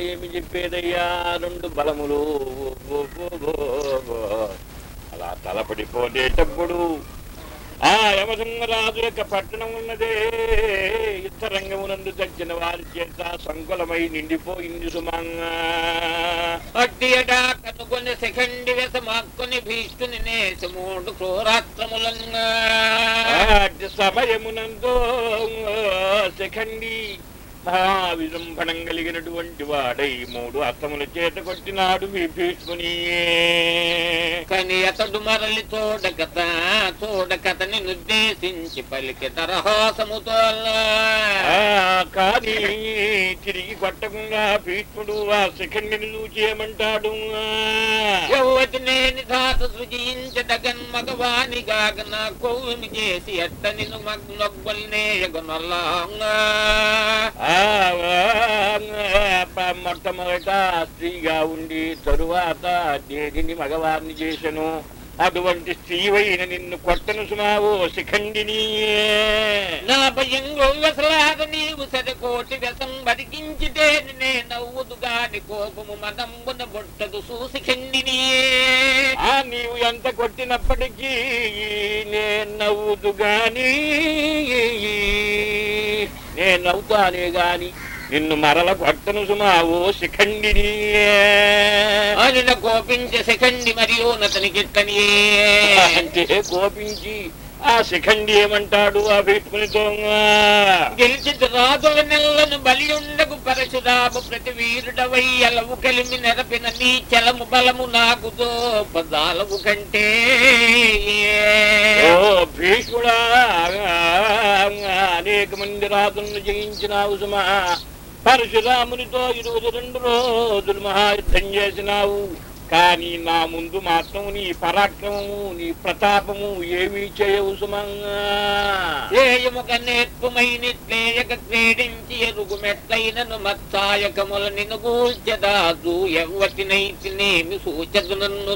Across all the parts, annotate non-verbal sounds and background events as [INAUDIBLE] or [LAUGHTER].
ఏమి చెప్పేదయ్యా? రెండు బలములు. అలా తలపడిపోతేటప్పుడు ఆ యమసింహరాజు యొక్క పట్టణం ఉన్నదే. యుద్ధరంగమునందు తగ్గిన వారి చేత సంకులమై నిండిపోయింది సుమంగా. అడ్డియడా కనుగొని సెకండి వెసమాక్కుని భీష్టుని నేసి మూడు క్రూరాత్రములంగా సమయమునందు శిఖండి మహా విజృంభణం కలిగినటువంటి వాడై మూడు అత్తముల చేత కొట్టినాడు విభీష్ముని కని అతడు మరలి చూడకత చూడకతని నిర్దేశించి పలికి తరహాసముతో కానీ తిరిగి కొట్టకుండా భీష్ముడు ఆ శిఖండిని చూచి ఏమంటాడు? యవ్వతి నేని ధాత సృజించదగన్ మగవాని గాగ నా కొవ్వుమి చేసి అట్ట నిన్ను మగ్నొగ్గల్నేయగొనల్లా ఆ, ఆ, మొట్టమొదట స్త్రీగా ఉండి తరువాత దేనిని మగవారిని చేసెను. అటువంటి స్త్రీవైన నిన్ను కొట్టను సుమావో శిఖండిని. నా భయంలో వ్యసలాద నీవు సరికోటి వ్యసం బతికించితే నే నవ్వుదు గాని కోపము మదంబున బొట్టదు సూసి ఖండిని ఆ నీవు ఎంత కొట్టినప్పటికీ నేను నవ్వుదు గాని నేను నవ్వుతానే గాని నిన్ను మరల కొట్టను సుమావో శిఖండిని. ఆయన కోపించే సెకండి మరియు నతనికిట్టని అంటే కోపించి ఆ శిఖండి ఏమంటాడు ఆ భీష్మునితో గెలిచి రాజుల నెల్లను బలియుండకు పరశురాము ప్రతి వీరుడవై అలవు కలిమి నెరపిన నీ చలము బలము నాకు పదాలవు కంటే. ఓ భీష్ముడా అనేక మంది రాజులను జయించినావు సుమా. పరశురామునితో ఇరువురు రెండు రోజులు మహాయుద్ధం చేసినావు. కానీ నా ముందు మాత్రం నీ పరాక్రమము నీ ప్రతాపము ఏమీ చేయవు సుమంగా. ఏయముక నేర్పుమైనిట్లేయక క్రీడించి ఎరుగు మెట్లైనను మత్సాయకముల నిన్ను గూల్చెదాదు ఎవ్వటినైతినేమి సూచదు నన్ను.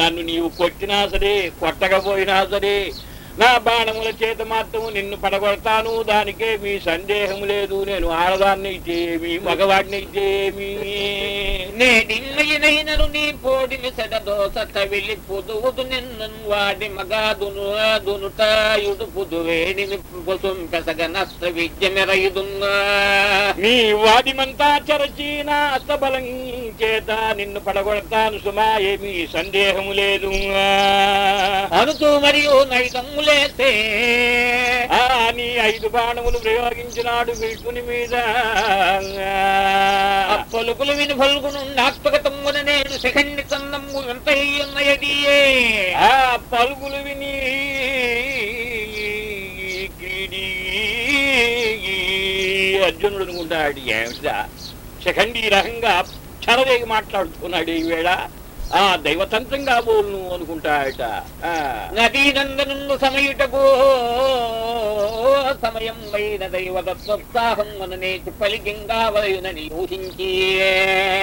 నన్ను నీవు కొట్టినా సరే కొట్టకపోయినా సరే నా బాణముల చేత మాత్రము నిన్ను పడగొడతాను. దానికే మీ సందేహం లేదు. నేను ఆడదాన్ని అయితే నేడిన్నయినైనను నీ పోడిని సెడదోస తవిలి పుదువుదు నిన్ను వాడి మగాదును దునుటాయుడు పుదువేడిని పొసుంపెసగ నష్ట విద్య మెరయుదున్నా. నీ వాదిమంతా చరచి నా అస్తబలం చేత నిన్ను పడగొడతాను సుమా ఏమీ సందేహము లేదు. అనుతూ మరియు నైదమ్ములేస్తే ఆ నీ ఐదు బాణములు ప్రయోగించినాడు విష్ణుని మీద. పలుకులు విని పలుకును నాత్మకతమ్మున నేను సెకండి తన్నమ్ము ఎంత ఉన్నయడియే ఆ పలుకులు విని అర్జునుడు అనుకుంటాడు ఏమిటా శఖండి రకంగా చరవేగి మాట్లాడుతున్నాడు ఈ వేళ. ఆ దైవతంత్రంగా బోల్ను అనుకుంటాడట నదీ నందనుండు సమయుటకు సమయం వైన దైవదత్వోత్సాహం మననేటి పలికింగా వలయునని ఊహించి.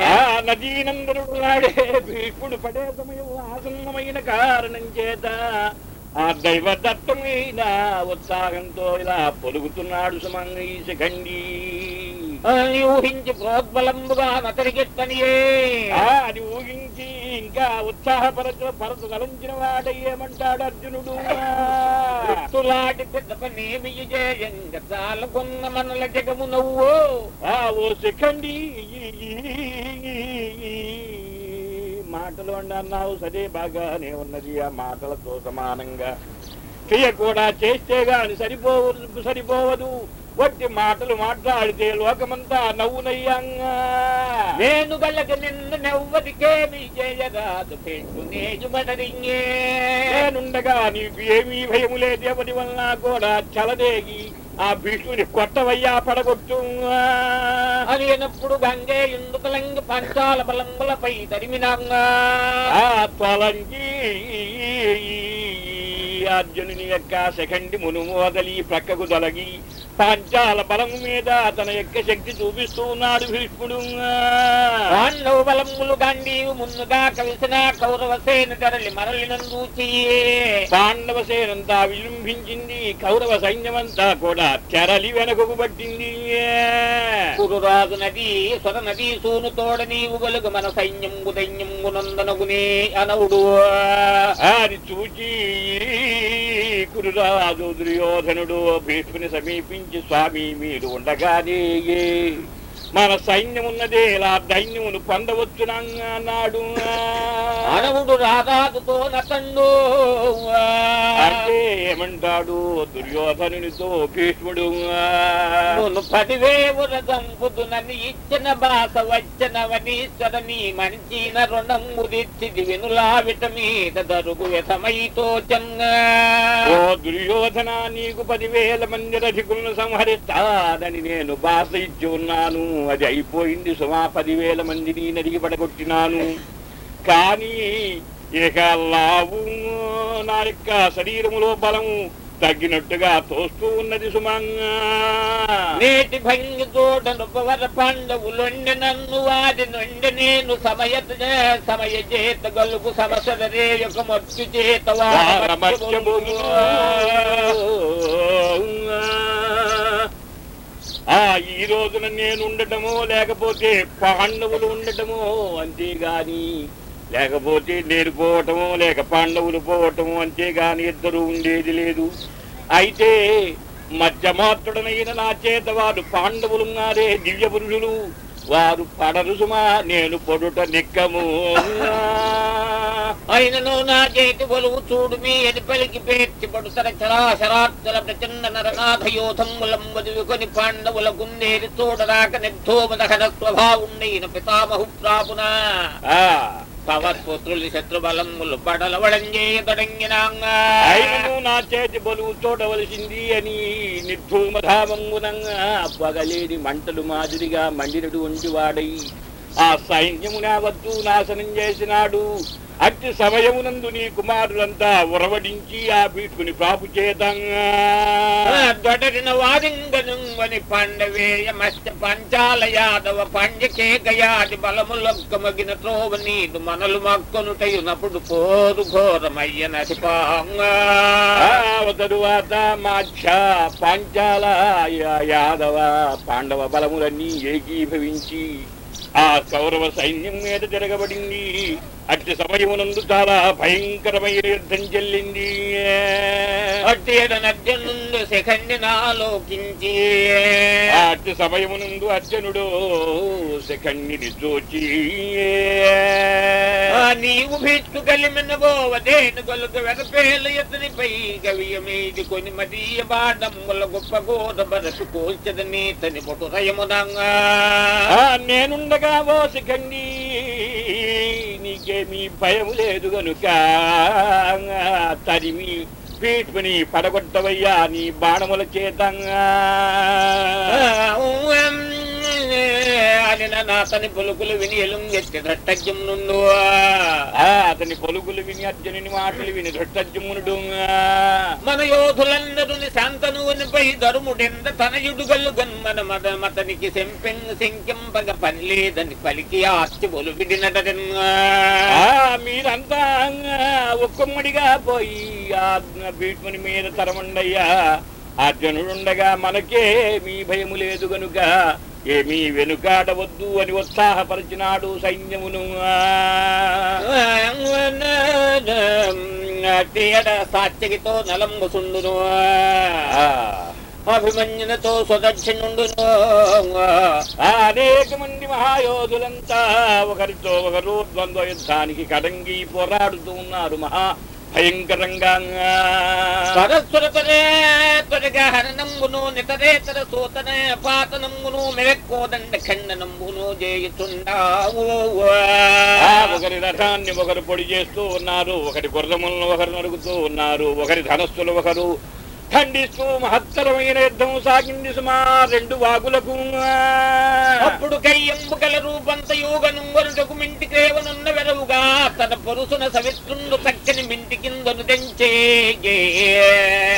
ఆ నదీనందనుడు నాడే భీష్ముడు పడే సమయం ఆసన్నమైన కారణం చేత ఆ దైవదత్తమైన ఉత్సాహంతో ఇలా పొలుగుతున్నాడు సుమంగ ఈ శఖండి. అని ఊహించి ప్రోద్బలంబుగా నతరికెత్తనియే అది ఊహించి ఇంకా ఉత్సాహపరచు పరచు గలంచిన వాడయ్యేమంటాడు అర్జునుడు? తులాటి చాలకున్న మనల జగము నవ్వు. ఆ ఓ శఖండి. మాటలు అండి అన్నావు సరే బాగానే ఉన్నది. ఆ మాటలతో సమానంగా క్రియ కూడా చేస్తే గాని సరిపోవదు సరిపోవదు. వట్టి మాటలు మాట్లాడితే లోకమంతా నవ్వునయ్యంగా నేను గలక నిన్ను నెవ్వరికేమి చేయరాదు. పెట్టు నేజుమడరింగే నేనుండగా నీకు ఏమీ భయము లేదు ఎవరి వలన కూడా చలదేగి ఆ భీష్ముని కొట్టవయ్యా పడగొట్టు అని అయినప్పుడు గంగే ఇందుకలంగి పంచాల బలంబులపై తరిమినాంగా తొలంగి అర్జునుని యొక్క సెకండి మునుమోదలి ప్రక్కకు తొలగి పాంచాల బలము మీద తన యొక్క శక్తి చూపిస్తూ ఉన్నాడు భీష్ముడు. పాండవ బలములు గాంధీవు ముందుగా కలిసిన కౌరవ సేన తరలి మరలినందూచి పాండవ సేనంతా విజృంభించింది. కౌరవ సైన్యమంతా కూడా తెరలి వెనకకు పట్టింది. కురురాజు నది స్వర నది సూను తోడ నీవు గలుగు మన సైన్యంబు దైన్యంబు నందనగునే అనవుడు. అది చూచి కురురాజు దుర్యోధనుడు భీష్ముని సమీపించి స్వామి మీరు ఉండగానే మన సైన్యం ఉన్నదే ఇలా దైన్యమును పొందవచ్చునా అన్నాడు అనవుడు రారాజుతో నతండు అంటే ఏమంటాడు? దుర్యోధనునితో భీష్ముడు నువ్వు పదివేవుల చంపుతునని ఇచ్చిన బాస వచ్చినవనీశ్వర నీ మంచిన రుణం ముదిచ్చిది వినులా విటమీద దరుగు వ్యథమైతో చంగా. ఓ దుర్యోధన నీకు పదివేల మంది రథికులను సంహరిస్తానని నేను బాస ఇచ్చి ఉన్నాను. అది అయిపోయింది సుమా పదివేల మందిని నరిగి పడగొట్టినాను. కానీ ఇక లావు నా యొక్క శరీరములో బలము తగ్గినట్టుగా తోస్తూ ఉన్నది సుమంగా నేటి భంగి తోడను పవర పాండవులొండి నన్ను వారి నుండి నేను సమయ సమయ చేత గలుగు సమసరే యొక్క మత్స్యు చేత వారమత్యమును. ఆ ఈ రోజున నేను ఉండటమో లేకపోతే పాండవులు ఉండటమో అంతేగాని. లేకపోతే నేను పోవటమో లేక పాండవులు పోవటమో అంతేగాని ఇద్దరు ఉండేది లేదు. అయితే మధ్యమాత్రుడనైన నా చేత వారు పాండవులున్నారే దివ్య పురుషులు వారు పడరు సుమా నేను పొడుట నిక్కము. అయినను నా చేతి బలువు చూడు మీ ఎడిపలికి పేర్చి పడుతర చరాచరాత్తుల ప్రచండ నరనాథ యోధములంబది కొని పాండవుల గుండేరి చూడరాక నిర్ధోమదహన స్వభావుండైన పితామహు ప్రాపున. పవత్పుత్రులు శత్రుబలములు పడలవడంజేయ తొడంగినాంగా. అయినను నా చేతి బలువు చూడవలసింది అని నిర్ధూమధామంగునంగా పగలేని మంటలు మాదిరిగా మండినటువంటి వాడై ఆ సైన్యమున వద్దు నాశనం చేసినాడు. అట్టి సమయమునందు నీ కుమారులంతా ఉరవడించి ఆ భీష్ముని ప్రాపు చేతంగా దొడరిన వారింగనుంగని పాండవేయ మత్స్య పంచాల యాదవ పంచకేకయాది బలములొక్కమగిన త్రోవ నీదు మనలు మక్కొనుటయునప్పుడు పోరు ఘోరమయ్య నసిపాంగా తరువాత మాధ్య పాంచాల యాదవ పాండవ బలములన్నీ ఏకీభవించి ఆ కౌరవ సైన్యం మీద తిరగబడింది. అట్టి సమయమునందు చాలా భయంకరమైన యుద్ధం చెల్లింది. అట్టేడ నద్య నుండి శిఖండి నాలోకించి ఆ అట్టి సమయమునందు అర్జునుడు శఖండిని చూచి. నీవు భీష్టు కలిమిన గోవదేను గొలుక వెనపేలు ఎతనిపై గవియమీది కొని మదీయ బాడమ్ముల గొప్ప గోద బరసు కోల్చదని తని పొటు రయమునంగా నేనుండగా ఓ శిఖండి. మీ భయము లేదు గనుక తరిమి పీటుని పడగొట్టవయ్యా నీ బాణముల చేతంగా. అని నాతని పులుకులు విని ఎలుంగెత్తి దట్టజ్యం నుండు. ఆ అతని పొలుగులు విని అర్జునుని మాటలు విని దృష్టజ్యమునుడు మన యోధులందరూ శాంతనువునిపై ధరుముడెంద తనయుడు గల్లుగన్ మన మద మతనికి సెంపెంగ్ శంకింపగ పని లేదని పలికి ఆస్తి బొలు విడినటన్నా ఆ మీరంతా ఒక్కమ్మడిగా పోయి భీష్ముని మీద తరమండయ్యా. అర్జునుడుండగా మనకే మీ భయము లేదు గనుక ఏమీ వెనుకాడవద్దు అని ఉత్సాహపరిచినాడు సైన్యమును. సాత్యకితో నలంబు సుండును ఆ, అభిమన్యునితో సుదక్షిణుండును అనేక మంది మహాయోధులంతా ఒకరితో ఒకరు ద్వంద్వ యుద్ధానికి కడంగి పోరాడుతూ ఉన్నారు మహా భయంకరంగా పరస్వరతరే త్వరగా హరణంబును నితరేతర సూతన పాతనంబును మెరక్కోదండ ఖండనంబును చేయుచుండావు ఆ, ఒకరి రథాన్ని ఒకరు పొడి చేస్తూ ఉన్నారు ఒకరి గుర్రములను ఒకరు నరుగుతూ ఉన్నారు ఒకరి ధనస్సులు ఒకరు ఖండిస్తూ మహత్తరమైన యుద్ధం సాగింది సుమా రెండు వాగులకు. అప్పుడు కయ్యంబు గల రూపంతయోగనుంగనుటకు మింటి క్రేవనున్న వెరవుగా తన పొరుసున సవిత్రుండు చక్కని మింటి కిందను తెంచే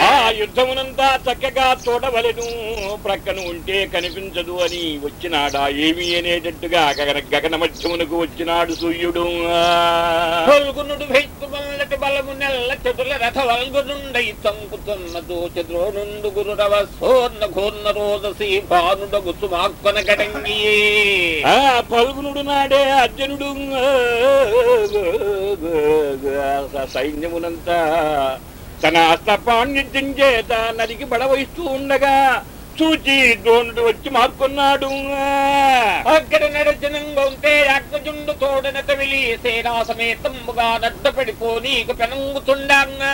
ఆ యుద్ధమునంతా చక్కగా చూడవలెను ప్రక్కన ఉంటే కనిపించదు అని వచ్చినాడా ఏమి అనేటట్టుగా గగన గగన మధ్యమునకు వచ్చినాడు సూర్యుడు. వల్లటి బలము నెల్ల చెటుల రథ వల్గునుండై చంపుతున్న దోచద్రోనుండు గురుడవ సోర్ణ ఘోర్ణ రోదసి భానుడగు సుమాక్కొన గడంగి ఆ పల్గునుడు నాడే అర్జునుడు. సైన్యమునంతా తన అస్తపాండిత్యం చేత నదికి బడవయిస్తూ ఉండగా చూచి ద్రోణుడు వచ్చి మార్కొన్నాడు. అక్కడ నడచనంగా ఉంటే అగ్రజుండు తోడన తమిలి సేనా సమేతముగా నడ్డపడిపోనీకు పెనంగుతుండంగా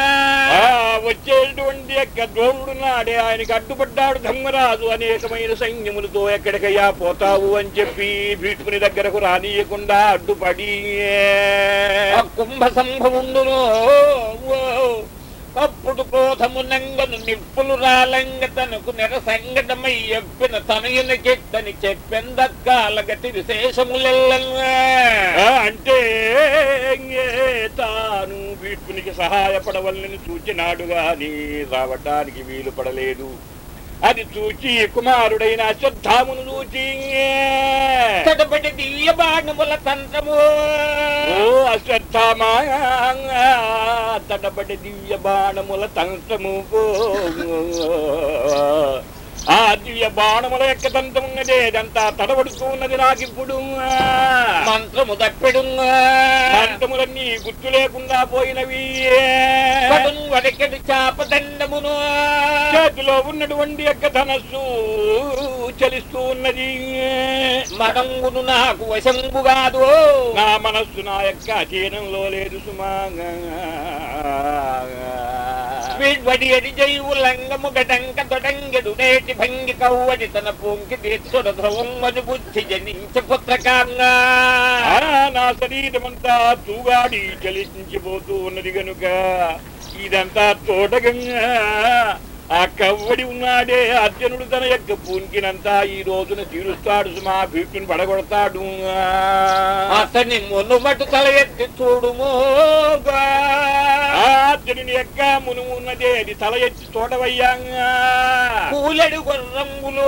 ఆ వచ్చేటువంటి యొక్క ద్రోణుడు నాడే ఆయనకి అడ్డుపడ్డాడు ధర్మరాజు. అనేకమైన సైన్యములతో ఎక్కడికయ్యా పోతావు అని చెప్పి భీష్ముని దగ్గరకు రానియకుండా అడ్డుపడి కుంభ సంభవుండును అప్పుడు క్రోధము నంగను నిప్పులు రాలంగ తనకు నెర సంగటమై ఎప్పిన తనయున చెట్టని చెప్పెందక్కాల గతి విశేషములెల్లంగా అంటే తాను విష్ణునికి సహాయపడవల్లని సూచినాడు గాని రావటానికి వీలు పడలేదు అది చూచి కుమారుడైన అశ్వత్థామును చూచి. తడబడి దివ్య బాణముల తంత్రము. ఓ అశ్వత్థామా తడబడి దివ్య బాణముల తంత్రము. ఆ దివ్య బాణముల యొక్క తంత్రం ఉన్నదే అదంతా తడబడుతూ ఉన్నది నాకిప్పుడు మంత్రము తప్పెడు మంత్రములన్నీ గుర్తు లేకుండా పోయినవి. చాపదండమును చేతిలో ఉన్నటువంటి యొక్క ధనస్సు చలిస్తూ ఉన్నది. మనంగును నాకు వశంబు కాదు. నా మనస్సు నా యొక్క అధీనంలో లేదు సుమా. వీడ్వడి జైవు లంగము గడంక తొడంగెడు నేటి భంగి కవ్వడి తన పూంకి తీర్చుడ బుద్ధి జనించ పుత్రకాంగా నా శరీరమంతా తూగాడి చలించిపోతూ ఉన్నది గనుక ఇదంతా తోటగంగా ఆ కవ్వడి ఉన్నాడే అర్జునుడు తన యొక్క పూంకినంతా ఈ రోజున తీరుస్తాడు సుమా భీష్ముని పడగొడతాడు. అతని మునుమటు తల ఎత్తి చూడుమో అర్జునుని యొక్క మునుము ఉన్నదే అది తల ఎత్తి చూడవయ్యాంగా కూలెడు గుర్రములు.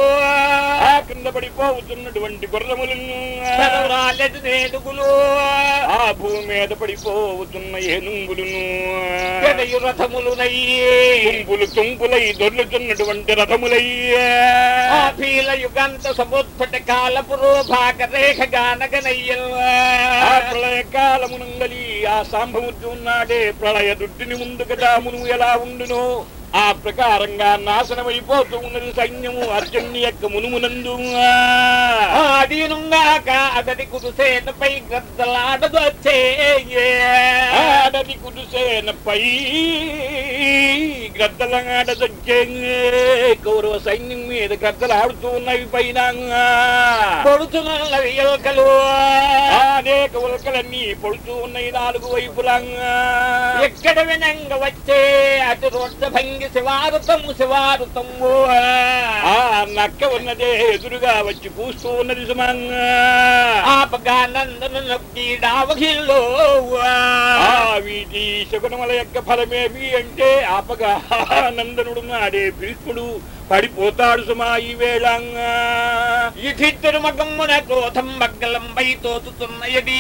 ఆ కింద పడిపోతున్నటువంటి గుర్రములను. రాలెడు నేడుగులు ఆ భూమి మీద పడిపోతున్న ఏనుంగులను. పెదయు రథములు నయ్యి. తుంపులు తుంపులై దొర్లుతున్నటువంటి రథములయ్యే. ఆ పీల యుగంత కాలపు రూపాక రేఖ ప్రళయ కాలమునంగలి ఆ సాంభముద్దు ఉన్నాడే ప్రళయ దుడ్డిని ముందు కదా మును ఎలా ఉండునో ఆ ప్రకారంగా నాశనమైపోతూ ఉన్నది సైన్యము అర్జున్ని యొక్క మునుమునందు ఆడినుగాక అతడి కుదుసేనపై గ్రద్దలాడదు వచ్చే ఆడది కుదుసేనపై గ్రద్దలాడదొచ్చే కౌరవ సైన్యం మీద గ్రద్దలు ఆడుతూ ఉన్నవి పైన పొడుచునున్న వియల్కలు అనేక ఉల్కలన్నీ పొడుతూ ఉన్నాయి నాలుగు వైపులంగా ఎక్కడ వినంగ వచ్చే అటు రొడ్డ భంగి శివారుతము శివారుతము ఆ నక్క ఉన్నదే ఎదురుగా వచ్చి పూస్తూ ఉన్నది సుమంగా ఆపగా నందను నొక్కి డావగిల్లో ఆ వీటి శకునముల యొక్క ఫలమేమి అంటే ఆపగా నందనుడు నాడే భీష్ముడు పడిపోతాడు సుమా ఈ వేళంగా యుధిద్దరు మగమ్మున క్రోధం మగ్గలం పై తోచుతున్నయది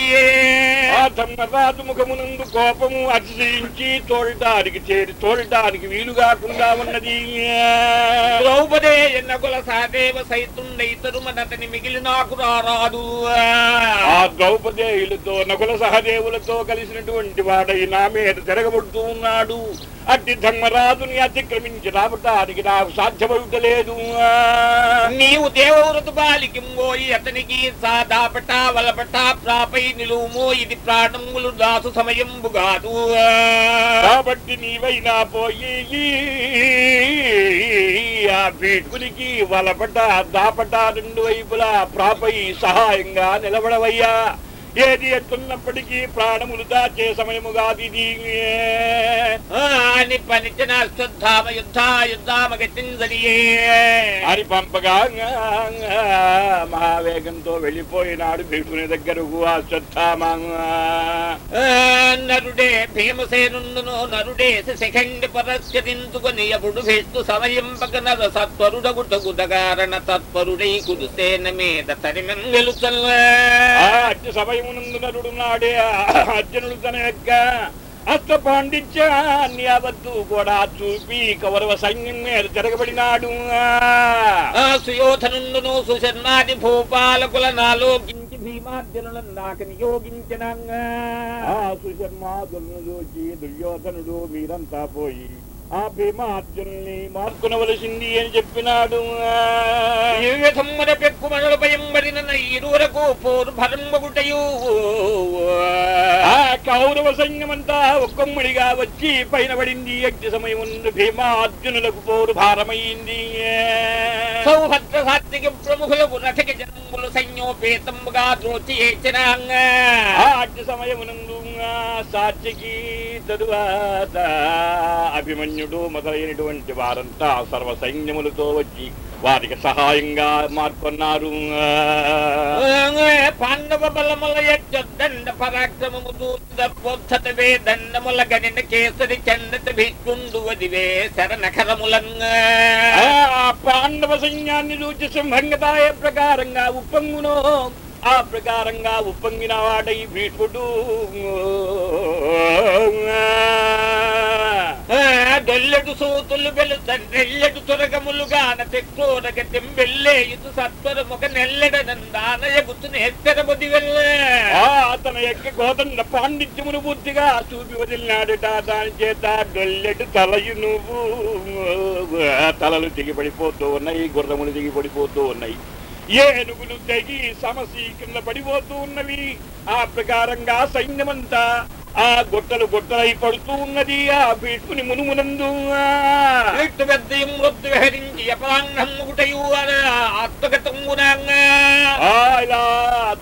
ఆ ధర్మరాజు ముఖమునందు కోపము అతిశయించి తోడటానికి చేరి తోడటానికి వీలు కాకుండా ఉన్నది ద్రౌపదే నగుల సహదేవ సైతుండై తరుమనతని మిగిలి నాకు రారాదు. ఆ ద్రౌపదేయులతో నకుల సహదేవులతో కలిసినటువంటి వాడై నా మీద తిరగబడుతూ ఉన్నాడు. అట్టి ధర్మరాజుని అతిక్రమించి రావటానికి నాకు సాధ్యమవుతలేదు. నీవు దేవవ్రతు బాలికింబోయి అతనికి సాదాపట వలపట ప్రాపై నిలువుమో ఇది ప్రాణములు దాసు సమయంబు కాదు. కాబట్టి నీవైనా పోయి ఆ భీష్మునికి వలపట దాపట రెండు వైపులా ప్రాపై సహాయంగా నిలబడవయ్యా. ఏది ఎట్టున్నప్పటికీ ప్రాణములు దాచే సమయము కాదు ఇది ఆ, అని పనిచిన అశ్వత్థామ యుద్ధ యుద్ధామ గతిందనియే అని పంపగా మహావేగంతో వెళ్ళిపోయినాడు భీష్ముని దగ్గరకు అశ్వత్థామ నరుడే భీమసేనుండును నరుడే శిఖండి పరస్కరించుకొని ఎప్పుడు భీష్టు సమయంపక నర సత్వరుడగుటగుటగారణ తత్పరుడై కురుసేన మీద తరిమెన్ వెలుచల్ ఆ అట్టి సమయమునందు నరుడు నాడే అర్జునుడు తన యొక్క అస్త్ర పాండిత్యాన్ని అవద్దు కూడా చూపి కౌరవ సైన్యం మీద తిరగబడినాడు. ఆ సుయోధనుండును సుశర్మాది భూపాలకుల నాలోకించి భీమార్జునులను నాకు నియోగించిన ఆ సుశర్మాదులను చూచి దుర్యోధనుడు మీరంతా పోయి ఆ భీమార్జునుల్ని మార్కునవలసింది అని చెప్పినాడు. ఇరువరకు పోరు భరంబగుటయు ఆ కౌరవ సైన్యమంతా ఒక్కొమ్మడిగా వచ్చి పైన పడింది. అగ్ని సమయం భీమార్జునులకు పోరు భారమైంది సౌభద్ర సాత్విక ప్రముఖులకు రథకి జనములు త్రోచి ద్రోచి ఆ సమయమునందు సాక్షికి తరువాత అభిమన్యుడు మొదలైనటువంటి వారంతా సర్వ సైన్యములతో వచ్చి వారికి సహాయంగా మార్కొన్నారు. పాండవ బలముల దండ పరాక్రమము దూత దండముల గనిన కేసరి చండత భీష్ముండు వదివే శరణఖరములంగా ఆ పాండవ సైన్యాన్ని చూచి సింహంగతాయ ప్రకారంగా ఉప్పంగునో ఆ ప్రకారంగా ఉప్పొంగిన వాడై భీష్ముడు. డొల్లెడు సూతులు వెలుతెల్లెడు తురగములుగాన తెక్కోరగ తెంబెల్లేయుతు సత్వరముగ నెల్లెడ నందానయగుతు నేత్తరముది వెళ్ళే అతను తన గోదండ పాండిత్యమును పూర్తిగా చూపి వదిలినాడట. దాని చేత డొల్లెడు తలయు నువ్వు. తలలు దిగిపడిపోతూ ఉన్నాయి గుర్రములు దిగిపడిపోతూ ఉన్నాయి. ఏనుగులు తెగి సమసి కింద పడిపోతూ ఉన్నవి. ఆ ప్రకారంగా సైన్యమంతా ఆ గుట్టలు గుట్టలై పడుతూ ఉన్నది ఆ భీష్ముని మునుమునందు. ఇట్టు పెద్ద మృద్దు విహరించి ఇలా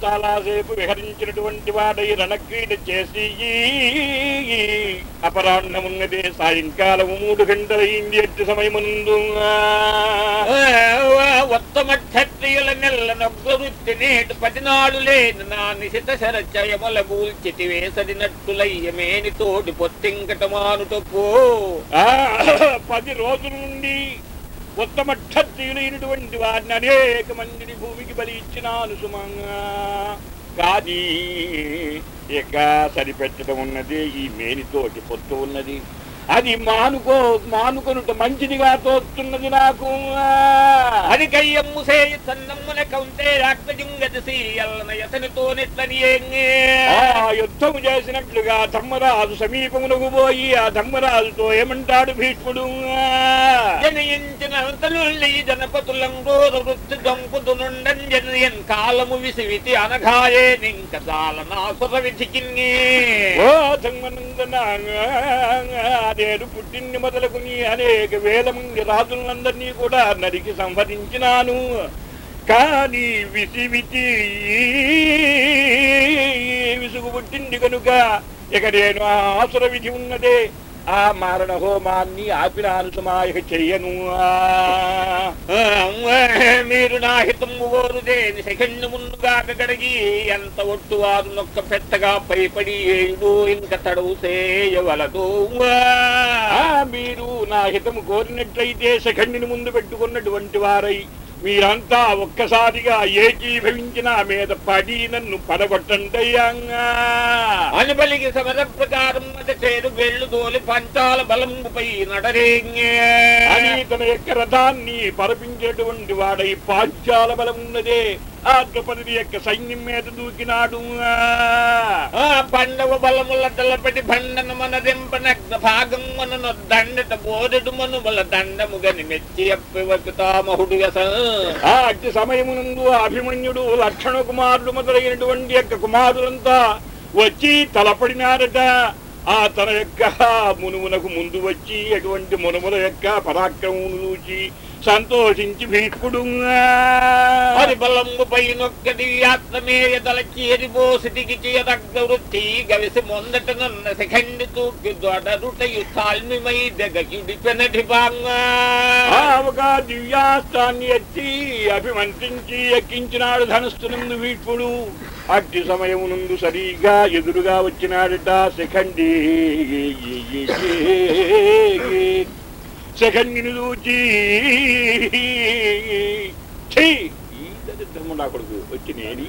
చాలాసేపు విహరించినటువంటి వాడై రణక్రీడ చేసి అపరాహ్నమున్నదే సాయంకాలము మూడు గంటలైంది ఎట్టి సమయముందు ఉత్తమ క్షత్రియుల నెల్ల నొగ్గరుత్తి పదినాడు లేని నా నిశిత శరచయముల గూల్చితి వేసడినట్టులయ్యమేని తోటి పొత్తింకటమానుటకు ఆ పది రోజుల నుండి ఉత్తమ క్షత్రియులైనటువంటి వారిని అనేక మందిని భూమికి బలి ఇచ్చినాను సుమంగా. కానీ ఇక సరిపెట్టడం ఉన్నది ఈ మేనితోటి పొత్తు ఉన్నది. అది మానుకో మానుకొనుట మంచిదిగా తోస్తున్నది నాకు. అది కయ్యమ్ము సేయ సన్నమ్మున కౌంటే రాక్తజుంగదసి ఎల్లన యతనితో నెట్లని ఆ యుద్ధము చేసినట్లుగా ధర్మరాజు సమీపమునకు పోయి ఆ ధర్మరాజుతో ఏమంటాడు భీష్ముడు? జనయించిన అంతలుల్లి జనపతులం రోరు వృత్తి దంపుదునుండన్ జనయన్ కాలము విసివితి అనఘాయే నింక జాలనాసుర విధికిన్నే ఓ ధర్మనందన మొదలుకుని అనేక వేల మంది రాజులందరినీ కూడా నరికి సంహరించినాను. కానీ విసి విసుగు పుట్టింది కనుక ఇక నేను ఆసుర విధి ఉన్నదే. ఆ మారణ హోమాన్ని ఆపినాను సుమాయక చెయ్యను మీరు నా హితము కోరుదేని సెకండ్ ముందుగా కడిగి ఎంత ఒట్టువారు నొక్క పెద్దగా పైపడి ఏడు ఇంక తడవు చేయవలదు మీరు నా హితము కోరినట్లయితే సెకండ్ని ముందు పెట్టుకున్నటువంటి వారై మీరంతా ఒక్కసారిగా ఏకీభవించిన మీద పడి నన్ను పడగొట్టండయ్యాంగా అనుబలికి సమర ప్రకారం అది చేరు వెళ్ళు దోలి పంచాల బలంపై నడరేంగే. అని తన యొక్క రథాన్ని పరపించేటువంటి వాడై పాంచాల బలం ఉన్నదే. ఆ ద్రౌపది యొక్క సైన్యం మీద దూకినాడు ఆ పండవ బలముల తలపటి బండను మన దింపనగ్న భాగం మనను దండట బోధడు మనుమల దండముగని మెచ్చి అప్పివకుతామహుడు ఆ అట్టి సమయమునందు అభిమన్యుడు లక్షణ కుమారుడు మొదలైనటువంటి యొక్క కుమారులంతా వచ్చి తలపడినారట ఆ తన యొక్క మునుమునకు ముందు వచ్చి అటువంటి మునుముల యొక్క పరాక్రమమును చూచి సంతోషించి భీష్ముడు అది బలంబు పైనొక్క దివ్యాత్మమే ఎదలచి ఎరిబోసిటికి చేయదగ్గ వృత్తి గవిసి మొందట నన్న శిఖండి తూకి దొడరుటయు తాల్మిమై దగయుడి పెనటిపాంగా దివ్యాస్త్రాన్ని ఎత్తి అభిమంత్రించి ఎక్కించినాడు ధనుస్తునందు భీష్ముడు. అట్టి సమయమునందు సరిగా ఎదురుగా వచ్చినాడట శిఖండి. శిఖండిని చూచి ఛీ! ఈ దరిద్రము నా కొడుకు వచ్చి నేని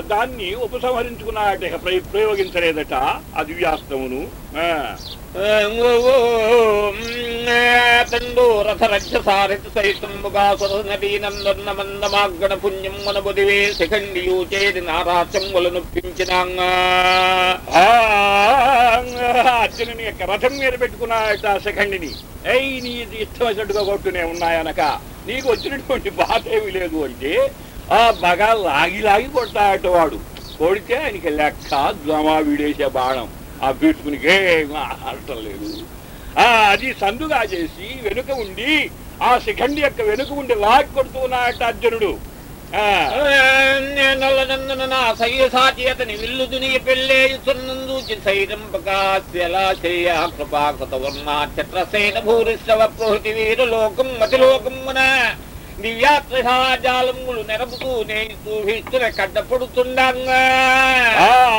దాన్ని ఉపసంహరించుకున్నాడట ఇక ప్రయ- ప్రయోగించలేదట. ఆ. దివ్యాస్త్రమును మందమాగణ పుణ్యం మన బుదివే శిఖండియు చేరి నారాచంబుల నొప్పించినాంగా ఆ అర్జునుని యొక్క రథం మీద పెట్టుకున్నాడట శఖండిని. ఏయ్ నీ ఇది ఇష్టం వచ్చినట్టుగా కొట్టునే ఉన్నాయనక. నీకు వచ్చినటువంటి బాధ ఏమీ లేదు అంటే ఆ బాగా లాగి లాగి కొడతాడట వాడు. కొడితే ఆయనకి లెక్క ద్వమా వీడేసే బాణం. ఆ భీష్మునికి ఆడటం లేదు. ఆ అది సందుగా చేసి వెనుక ఉండి ఆ శిఖండి యొక్క వెనుక ఉండి లాగి కొడుతూ ఉన్నాడట అర్జునుడు. ఆ. నల్లనందన నా సయ్య సాటి అతని చత్రసేన భూరిశ్రవ ప్రహృతి వీరు లోకం మతిలోకమున దివ్యాత్రజాలములు నెరపుతూ నేస్తూ భీష్టుల కడ్డపడుతుండంగా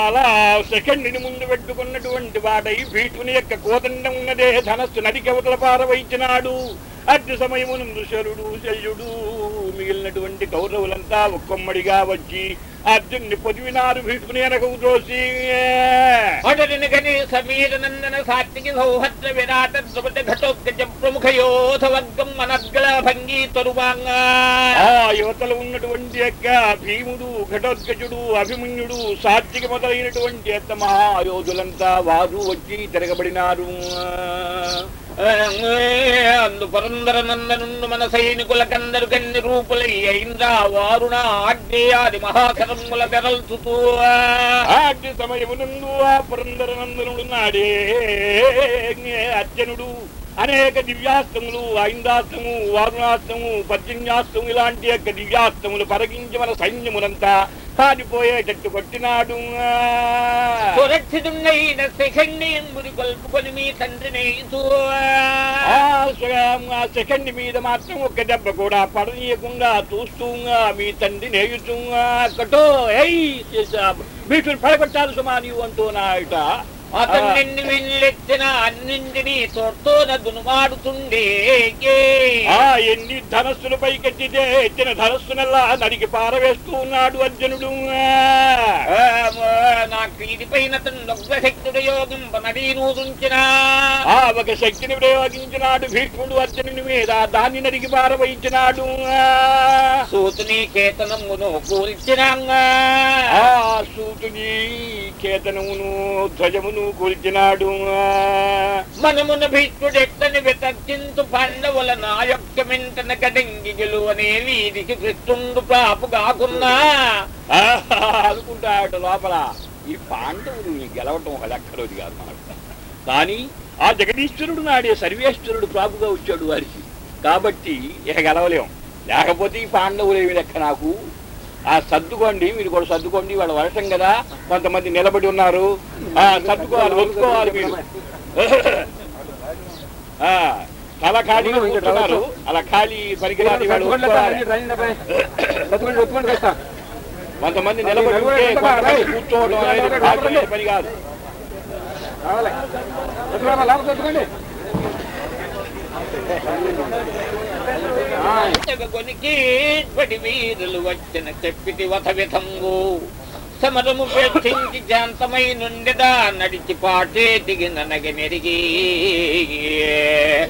అలా సెకండ్ని ముందు పెట్టుకున్నటువంటి వాడై భీష్ముని యొక్క కోదండం ఉన్నదే ధనస్సు నది కవతల పారవయించినాడు అట్టి సమయమునందు శరుడు శల్యుడు మిగిలినటువంటి కౌరవులంతా ఒక్కొమ్మడిగా వచ్చి అర్జున్ని పొదివినారు భీష్ముని వెనకకు తోసి అటరిని గని సమీర నందన సాత్వికి సౌభద్ర విరాట ద్రుపద ఘటోత్కజ ప్రముఖ యోధ వర్గం అనర్గళ భంగి తరువాంగా. ఆ యువతలు ఉన్నటువంటి యొక్క భీముడు ఘటోత్కచుడు అభిమన్యుడు సాత్విక మొదలైనటువంటి యొక్క మహాయోధులంతా వారు వచ్చి తిరగబడినారు. అందు పురందర నందనుండు మన సైనికుల కందరు కన్ని రూపులై అయిందా వారుణ ఆగ్నేయాది మహాకరముల బెరల్చుతూ ఆటి సమయమునందు ఆ పురందరనందనుడు నాడే అర్జునుడు. అనేక దివ్యాస్త్రములు ఐందాస్త్రము వారుణాస్త్రము పర్జన్యాస్త్రము ఇలాంటి యొక్క దివ్యాస్త్రములు పరగించి మన సైన్యమునంతా కాలిపోయేటట్టు కొట్టినాడు. సురక్షితుండైన శిఖండి మురి కొల్పుకొని మీ తండ్రిని ఆ మీద మాత్రం ఒక్క దెబ్బ కూడా పడనీయకుండా చూస్తూ మీ తండ్రి నేయుతూ కటో ఏయ్ వీటిని పడగొట్టాలి సుమా నీవు అంటూ నాయట. అతన్ని వెళ్ళెత్తిన అన్నింటినీ తోడుతోన దునుమాడుతుండే ఆ ఎన్ని ధనస్సులు పైకెత్తితే ఎత్తిన ధనస్సునల్లా నరికి పారవేస్తూ ఉన్నాడు అర్జునుడు. నాకు ఇది పైన శక్తుడు యోగం నదీనూదుంచిన ఆ ఒక శక్తిని ప్రయోగించినాడు భీష్ముడు అర్జునుని మీద. దాన్ని నరికి పారవయించినాడు సూతుని కేతనమును కూల్చినాంగా. ఆ సూతుని కేతనమును ధ్వజమును కూల్చినాడు. మనమున భీష్ముడెత్తని వితర్చింతు పాండవుల నాయొక్కమింటన గడంగి గెలువనే వీరికి కృష్ణుండు ప్రాపు కాకున్నా. అనుకుంటాడు లోపల. ఈ పాండవులు గెలవటం ఒక లెక్కలోది కాదు మనకు కానీ ఆ జగదీశ్వరుడు నాడే సర్వేశ్వరుడు ప్రాపుగా వచ్చాడు వారికి. కాబట్టి ఇక గెలవలేం. లేకపోతే ఈ పాండవులు ఏమి లెక్క నాకు? ఆ సర్దుకోండి మీరు కూడా సర్దుకోండి వాళ్ళ వర్షం కదా. కొంతమంది నిలబడి ఉన్నారు. ఆ సర్దుకోవాలి ఒప్పుకోవాలి మీరు. [LAUGHS] ఖాళీగా కూర్చున్నారు అలా ఖాళీ పరికరాలు. కొంతమంది నిలబడి కూర్చోవడం అనేది పని కాదు. కొనికి వీరులు వచ్చిన చెప్పితి వథ విధంగు. సమరము పెట్టించి శాంతమై నుండిదా నడిచి పాటే దిగిన నగ నెరిగి.